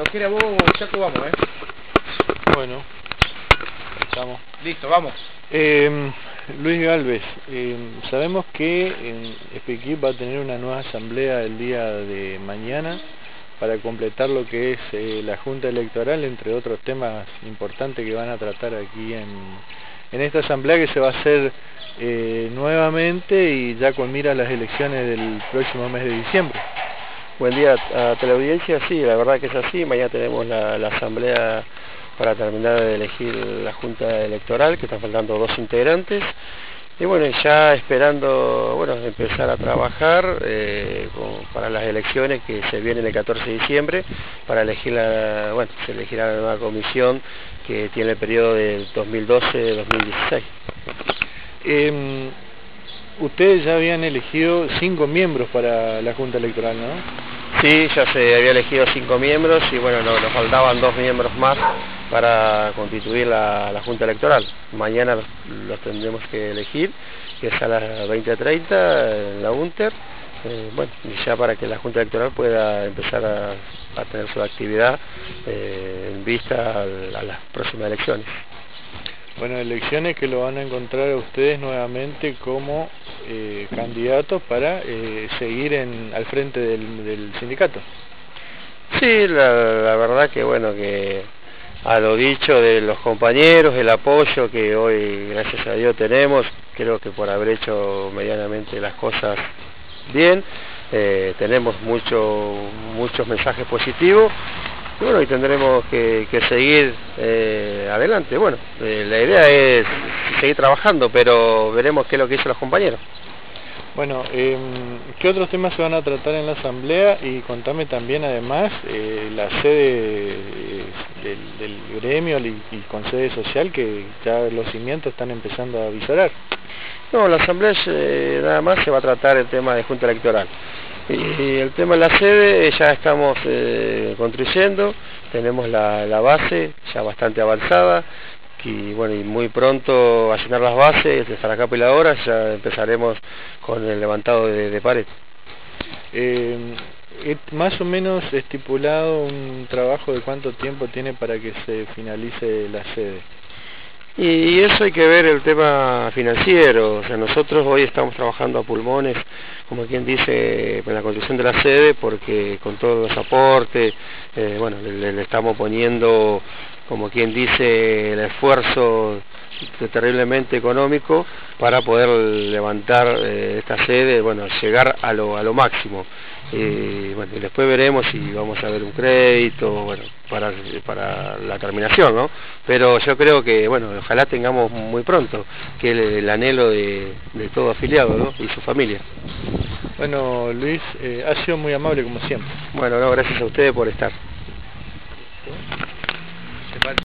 Cuando quiera vos, te vamos, ¿eh? Bueno, estamos. Listo, vamos. Eh, Luis Galvez, eh, sabemos que en Epiquip va a tener una nueva asamblea el día de mañana para completar lo que es eh, la Junta Electoral, entre otros temas importantes que van a tratar aquí en, en esta asamblea que se va a hacer eh, nuevamente y ya con mira a las elecciones del próximo mes de diciembre. Buen día a teleaudiencia, sí, la verdad que es así, mañana tenemos la, asamblea para terminar de elegir la Junta Electoral, que están faltando dos integrantes. Y bueno, ya esperando bueno, empezar a trabajar eh, para las elecciones que se vienen el 14 de diciembre, para elegir la, bueno, se elegirá la nueva comisión que tiene el periodo del 2012-2016. Eh, ustedes ya habían elegido cinco miembros para la Junta Electoral, ¿no? Sí, ya se había elegido cinco miembros y bueno, no, nos faltaban dos miembros más para constituir la, la Junta Electoral. Mañana los, los, tendremos que elegir, que es a las 20.30 en la UNTER. Eh, bueno, ya para que la Junta Electoral pueda empezar a, a tener su actividad eh, en vista a, a las próximas elecciones. Bueno, elecciones que lo van a encontrar a ustedes nuevamente como eh, candidatos para eh, seguir en, al frente del, del sindicato. Sí, la, la, verdad que bueno, que a lo dicho de los compañeros, el apoyo que hoy, gracias a Dios, tenemos, creo que por haber hecho medianamente las cosas bien, eh, tenemos mucho, muchos mensajes positivos bueno, y tendremos que, que seguir eh, adelante. Bueno, eh, la idea es seguir trabajando, pero veremos qué es lo que dicen los compañeros. Bueno, eh, ¿qué otros temas se van a tratar en la asamblea? Y contame también, además, eh, la sede eh, del, del, gremio y, y, con sede social, que ya los cimientos están empezando a avisorar. No, la asamblea eh, nada más se va a tratar el tema de junta electoral. Y el tema de la sede ya estamos eh, construyendo, tenemos la, la, base ya bastante avanzada y bueno y muy pronto a llenar las bases, desde la capa y la hora ya empezaremos con el levantado de, de pared. Eh, más o menos estipulado un trabajo de cuánto tiempo tiene para que se finalice la sede. Y eso hay que ver el tema financiero, o sea, nosotros hoy estamos trabajando a pulmones, como quien dice, en la construcción de la sede, porque con todos los aportes, eh, bueno, le, le, estamos poniendo, como quien dice, el esfuerzo terriblemente económico para poder levantar eh, esta sede, bueno, llegar a lo, a lo máximo. Eh, bueno, y después veremos si vamos a ver un crédito, bueno, para, para la terminación, ¿no? Pero yo creo que, bueno, ojalá tengamos muy pronto, que el, el anhelo de, de, todo afiliado, ¿no? Y su familia. Bueno, Luis, eh, ha sido muy amable como siempre. Bueno, no, gracias a ustedes por estar.